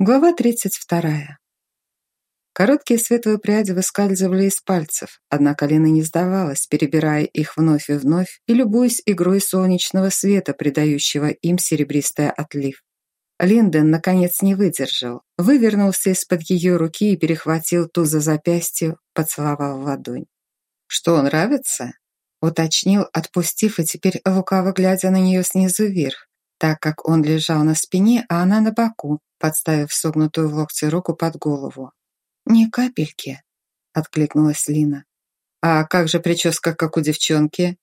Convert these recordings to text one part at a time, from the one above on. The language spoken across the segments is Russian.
Глава 32. Короткие светлые пряди выскальзывали из пальцев, однако Лина не сдавалась, перебирая их вновь и вновь и любуясь игрой солнечного света, придающего им серебристый отлив. Линден, наконец, не выдержал, вывернулся из-под ее руки и перехватил ту за запястье, поцеловал в ладонь. «Что, нравится?» — уточнил, отпустив и теперь лукаво глядя на нее снизу вверх, так как он лежал на спине, а она на боку, подставив согнутую в локте руку под голову. «Ни капельки», — откликнулась Лина. «А как же прическа, как у девчонки?»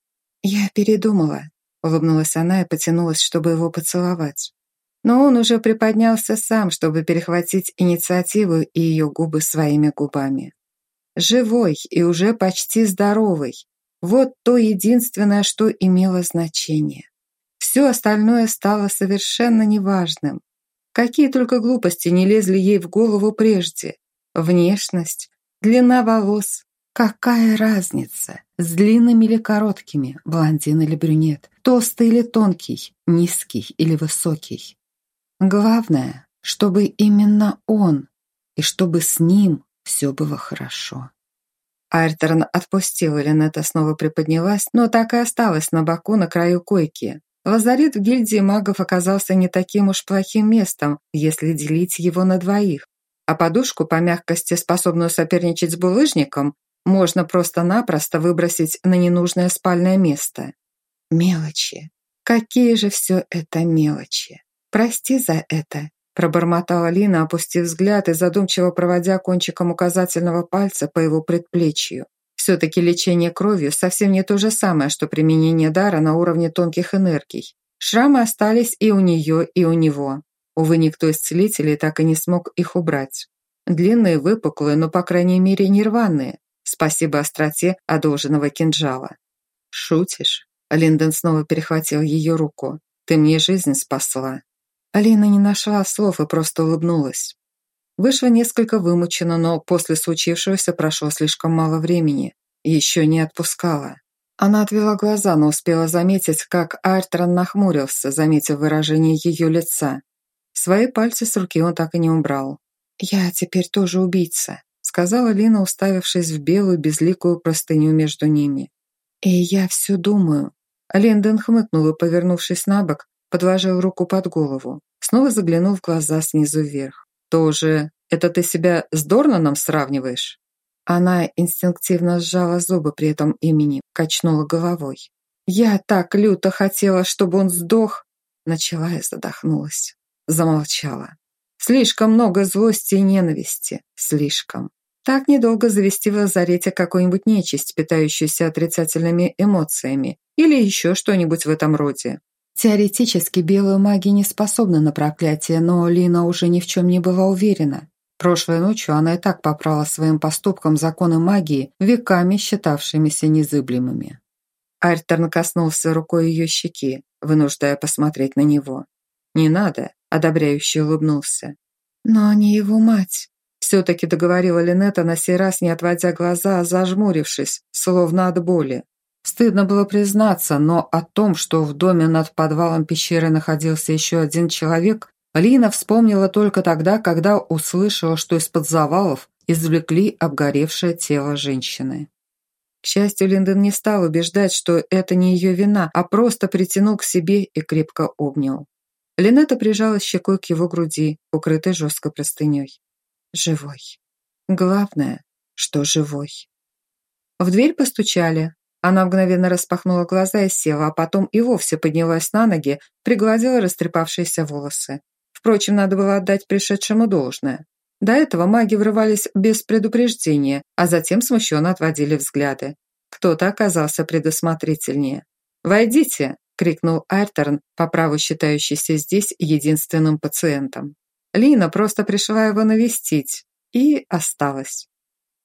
«Я передумала», — улыбнулась она и потянулась, чтобы его поцеловать. Но он уже приподнялся сам, чтобы перехватить инициативу и ее губы своими губами. Живой и уже почти здоровый. Вот то единственное, что имело значение. Все остальное стало совершенно неважным. Какие только глупости не лезли ей в голову прежде. Внешность, длина волос. Какая разница, с длинными или короткими, блондин или брюнет, толстый или тонкий, низкий или высокий. Главное, чтобы именно он, и чтобы с ним все было хорошо. Айрторн отпустил, Линетта снова приподнялась, но так и осталась на боку на краю койки, Лазарет в гильдии магов оказался не таким уж плохим местом, если делить его на двоих. А подушку по мягкости, способную соперничать с булыжником, можно просто-напросто выбросить на ненужное спальное место. Мелочи. Какие же все это мелочи. Прости за это, пробормотала Лина, опустив взгляд и задумчиво проводя кончиком указательного пальца по его предплечью. Все-таки лечение кровью совсем не то же самое, что применение дара на уровне тонких энергий. Шрамы остались и у нее, и у него. Увы, никто из целителей так и не смог их убрать. Длинные, выпуклые, но, по крайней мере, нерванные. Спасибо остроте одолженного кинжала. «Шутишь?» Линдон снова перехватил ее руку. «Ты мне жизнь спасла». Алина не нашла слов и просто улыбнулась. Вышла несколько вымучена, но после случившегося прошло слишком мало времени. Еще не отпускала. Она отвела глаза, но успела заметить, как Артрон нахмурился, заметив выражение ее лица. Свои пальцы с руки он так и не убрал. «Я теперь тоже убийца», — сказала Лина, уставившись в белую безликую простыню между ними. «И я все думаю». Линдон хмыкнул и, повернувшись на бок, подложил руку под голову, снова заглянул в глаза снизу вверх. «Тоже это ты себя с Дорнаном сравниваешь?» Она инстинктивно сжала зубы при этом имени, качнула головой. «Я так люто хотела, чтобы он сдох!» Начала и задохнулась. Замолчала. Слишком много злости и ненависти. Слишком. Так недолго завести в лазарете какую-нибудь нечисть, питающуюся отрицательными эмоциями, или еще что-нибудь в этом роде. Теоретически белые маги не способны на проклятие, но Лина уже ни в чем не была уверена. Прошлой ночью она и так попрала своим поступком законы магии, веками считавшимися незыблемыми. Альтерн коснулся рукой ее щеки, вынуждая посмотреть на него. «Не надо», — одобряюще улыбнулся. «Но не его мать», — все-таки договорила Линетта на сей раз, не отводя глаза, а зажмурившись, словно от боли. Стыдно было признаться, но о том, что в доме над подвалом пещеры находился еще один человек, Лина вспомнила только тогда, когда услышала, что из-под завалов извлекли обгоревшее тело женщины. К счастью, Линдон не стал убеждать, что это не ее вина, а просто притянул к себе и крепко обнял. Линетта прижала щекой к его груди, укрытой жесткой простыней. Живой. Главное, что живой. В дверь постучали, она мгновенно распахнула глаза и села, а потом и вовсе поднялась на ноги, пригладила растрепавшиеся волосы. Впрочем, надо было отдать пришедшему должное. До этого маги врывались без предупреждения, а затем смущенно отводили взгляды. Кто-то оказался предусмотрительнее. «Войдите!» – крикнул Айрторн, по праву считающийся здесь единственным пациентом. Лина просто пришла его навестить и осталась.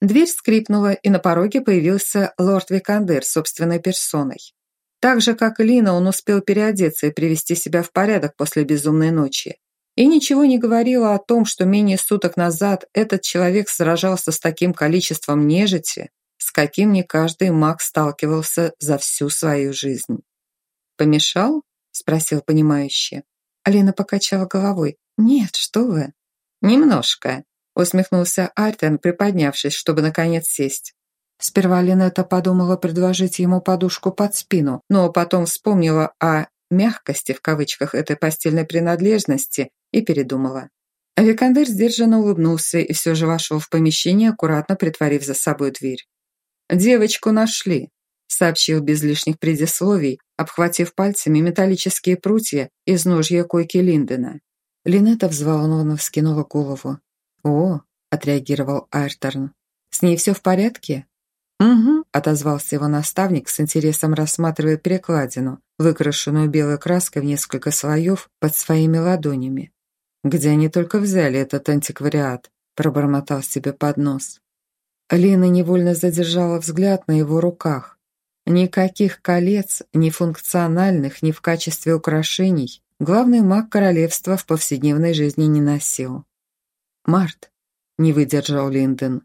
Дверь скрипнула, и на пороге появился лорд Викандер собственной персоной. Так же, как и Лина, он успел переодеться и привести себя в порядок после безумной ночи. И ничего не говорило о том, что менее суток назад этот человек сражался с таким количеством нежити, с каким не каждый маг сталкивался за всю свою жизнь. «Помешал?» – спросил понимающе. Алина покачала головой. «Нет, что вы». «Немножко», – усмехнулся Артен, приподнявшись, чтобы наконец сесть. Сперва Линетта подумала предложить ему подушку под спину, но потом вспомнила о «мягкости» в кавычках этой постельной принадлежности и передумала. Викандер сдержанно улыбнулся и все же вошел в помещение, аккуратно притворив за собой дверь. «Девочку нашли», – сообщил без лишних предисловий, обхватив пальцами металлические прутья из ножья койки Линдена. Линетта взволнованно вскинула голову. «О!» – отреагировал Айрторн. «С ней все в порядке?» «Угу», – отозвался его наставник с интересом рассматривая перекладину, выкрашенную белой краской в несколько слоев под своими ладонями. «Где они только взяли этот антиквариат?» – пробормотал себе под нос. Лина невольно задержала взгляд на его руках. Никаких колец, ни функциональных, ни в качестве украшений, главный маг королевства в повседневной жизни не носил. «Март», – не выдержал Линден,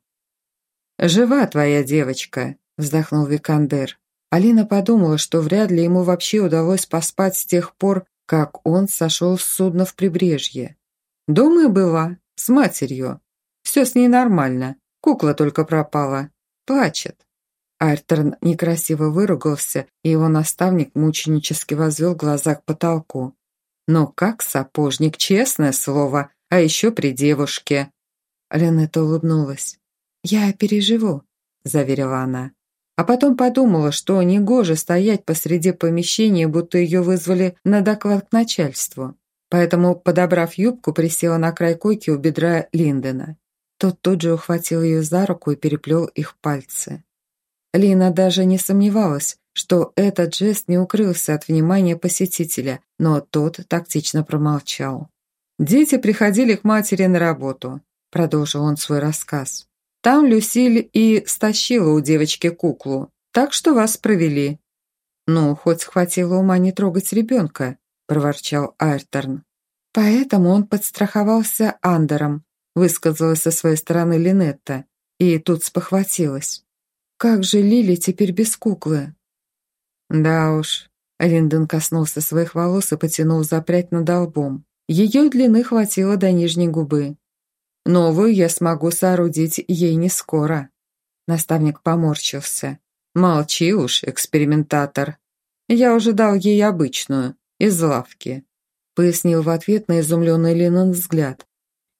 «Жива твоя девочка», – вздохнул Викандер. Алина подумала, что вряд ли ему вообще удалось поспать с тех пор, как он сошел с судна в прибрежье. Дома была, с матерью. Все с ней нормально, кукла только пропала. Плачет. Альтерн некрасиво выругался, и его наставник мученически возвел глаза к потолку. Но как сапожник, честное слово, а еще при девушке. Ленета улыбнулась. «Я переживу», – заверила она. А потом подумала, что негоже стоять посреди помещения, будто ее вызвали на доклад к начальству. Поэтому, подобрав юбку, присела на край койки у бедра Линдена. Тот тут же ухватил ее за руку и переплел их пальцы. Лина даже не сомневалась, что этот жест не укрылся от внимания посетителя, но тот тактично промолчал. «Дети приходили к матери на работу», – продолжил он свой рассказ. Там Люсиль и стащила у девочки куклу, так что вас провели». «Ну, хоть хватило ума не трогать ребенка», – проворчал Айрторн. «Поэтому он подстраховался Андером», – высказалась со своей стороны Линетта, и тут спохватилась. «Как же Лили теперь без куклы?» «Да уж», – Линдон коснулся своих волос и потянул запрять над лбом. Ее длины хватило до нижней губы. Новую я смогу соорудить ей не скоро. Наставник поморщился. Молчи уж, экспериментатор. Я уже дал ей обычную, из лавки. Пояснил в ответ на изумленный Леннон взгляд.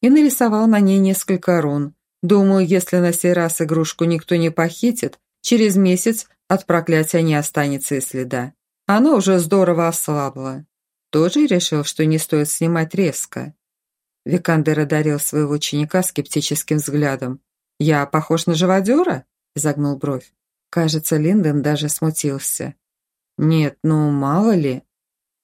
И нарисовал на ней несколько рун. Думаю, если на сей раз игрушку никто не похитит, через месяц от проклятия не останется и следа. Оно уже здорово ослабло. Тоже решил, что не стоит снимать резко. Викандер одарил своего ученика скептическим взглядом. «Я похож на живодера?» – загнул бровь. Кажется, Линден даже смутился. «Нет, ну мало ли».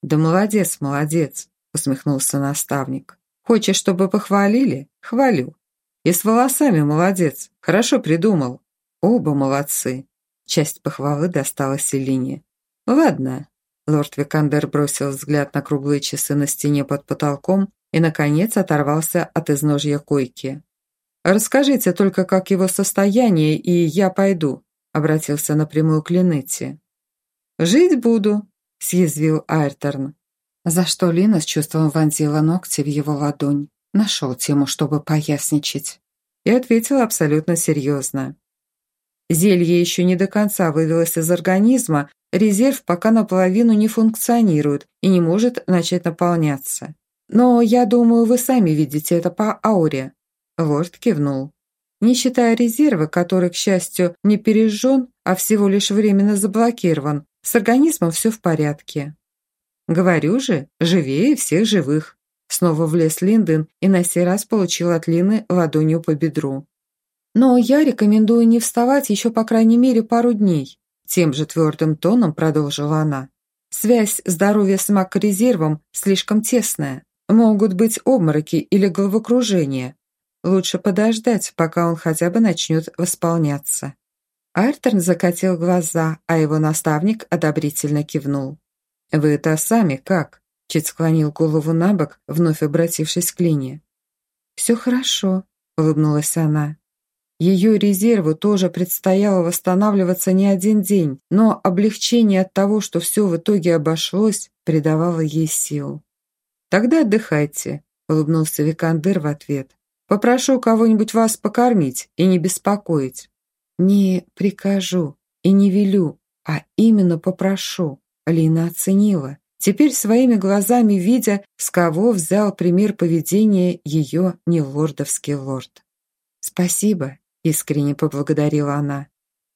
«Да молодец, молодец», – усмехнулся наставник. «Хочешь, чтобы похвалили? Хвалю. И с волосами молодец, хорошо придумал. Оба молодцы». Часть похвалы досталась Элине. «Ладно». Лорд Викандер бросил взгляд на круглые часы на стене под потолком и, наконец, оторвался от изножья койки. «Расскажите только, как его состояние, и я пойду», — обратился напрямую к Линетте. «Жить буду», — съязвил Айрторн. За что Лина с чувством вонзила ногти в его ладонь. Нашел тему, чтобы поясничать. И ответил абсолютно серьезно. Зелье еще не до конца вывелось из организма, резерв пока наполовину не функционирует и не может начать наполняться. «Но я думаю, вы сами видите это по ауре». Лорд кивнул. Не считая резерва, который, к счастью, не пережжен, а всего лишь временно заблокирован, с организмом все в порядке. «Говорю же, живее всех живых». Снова влез Линден и на сей раз получил от Лины ладонью по бедру. «Но я рекомендую не вставать еще по крайней мере пару дней», тем же твердым тоном продолжила она. «Связь здоровья с макрозервом слишком тесная. Могут быть обмороки или головокружение. Лучше подождать, пока он хотя бы начнет восполняться. Альтерн закатил глаза, а его наставник одобрительно кивнул. «Вы это сами как?» Чуть склонил голову на бок, вновь обратившись к Лине. «Все хорошо», — улыбнулась она. Ее резерву тоже предстояло восстанавливаться не один день, но облегчение от того, что все в итоге обошлось, придавало ей сил. «Тогда отдыхайте», – улыбнулся Викандер в ответ. Попрошу кого-нибудь вас покормить и не беспокоить». «Не прикажу и не велю, а именно попрошу», Лина оценила, теперь своими глазами видя, с кого взял пример поведения ее нелордовский лорд. «Спасибо», — искренне поблагодарила она.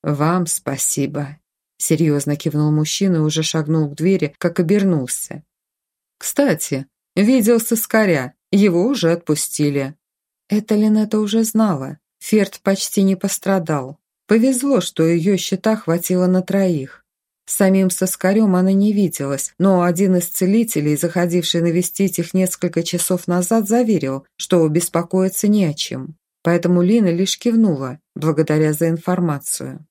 «Вам спасибо», — серьезно кивнул мужчина и уже шагнул к двери, как обернулся. «Кстати, видел соскаря, его уже отпустили». Это Линета уже знала. Ферд почти не пострадал. Повезло, что ее счета хватило на троих. Самим соскарем она не виделась, но один из целителей, заходивший навестить их несколько часов назад, заверил, что беспокоиться не о чем. Поэтому Лина лишь кивнула, благодаря за информацию.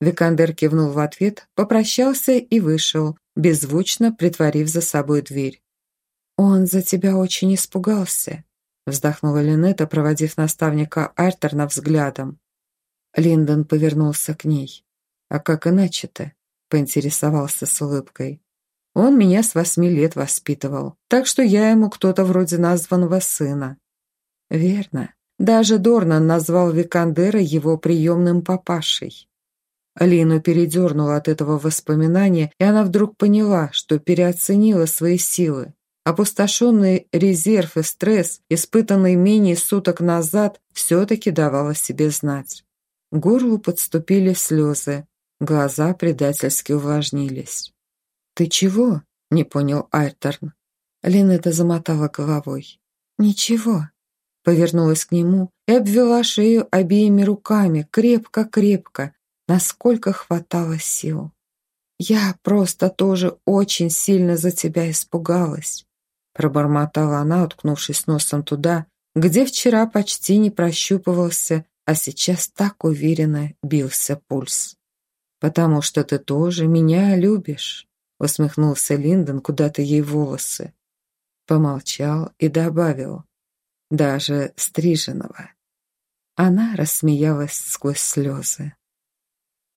Викандер кивнул в ответ, попрощался и вышел, беззвучно притворив за собой дверь. «Он за тебя очень испугался», вздохнула Линета, проводив наставника Альтерна взглядом. Линдон повернулся к ней. «А как иначе-то?» – поинтересовался с улыбкой. «Он меня с восьми лет воспитывал, так что я ему кто-то вроде названного сына». «Верно. Даже Дорнан назвал Викандера его приемным папашей». Лину передернула от этого воспоминания, и она вдруг поняла, что переоценила свои силы. Опустошенный резерв и стресс, испытанный менее суток назад, все-таки давал себе знать. Горлу подступили слезы, глаза предательски увлажнились. «Ты чего?» – не понял Альтерн. Линета замотала головой. «Ничего». Повернулась к нему и обвела шею обеими руками, крепко-крепко, насколько хватало сил. «Я просто тоже очень сильно за тебя испугалась пробормотала она, уткнувшись носом туда, где вчера почти не прощупывался, а сейчас так уверенно бился пульс. «Потому что ты тоже меня любишь», — усмехнулся Линдон куда-то ей волосы. Помолчал и добавил, «даже стриженного». Она рассмеялась сквозь слезы.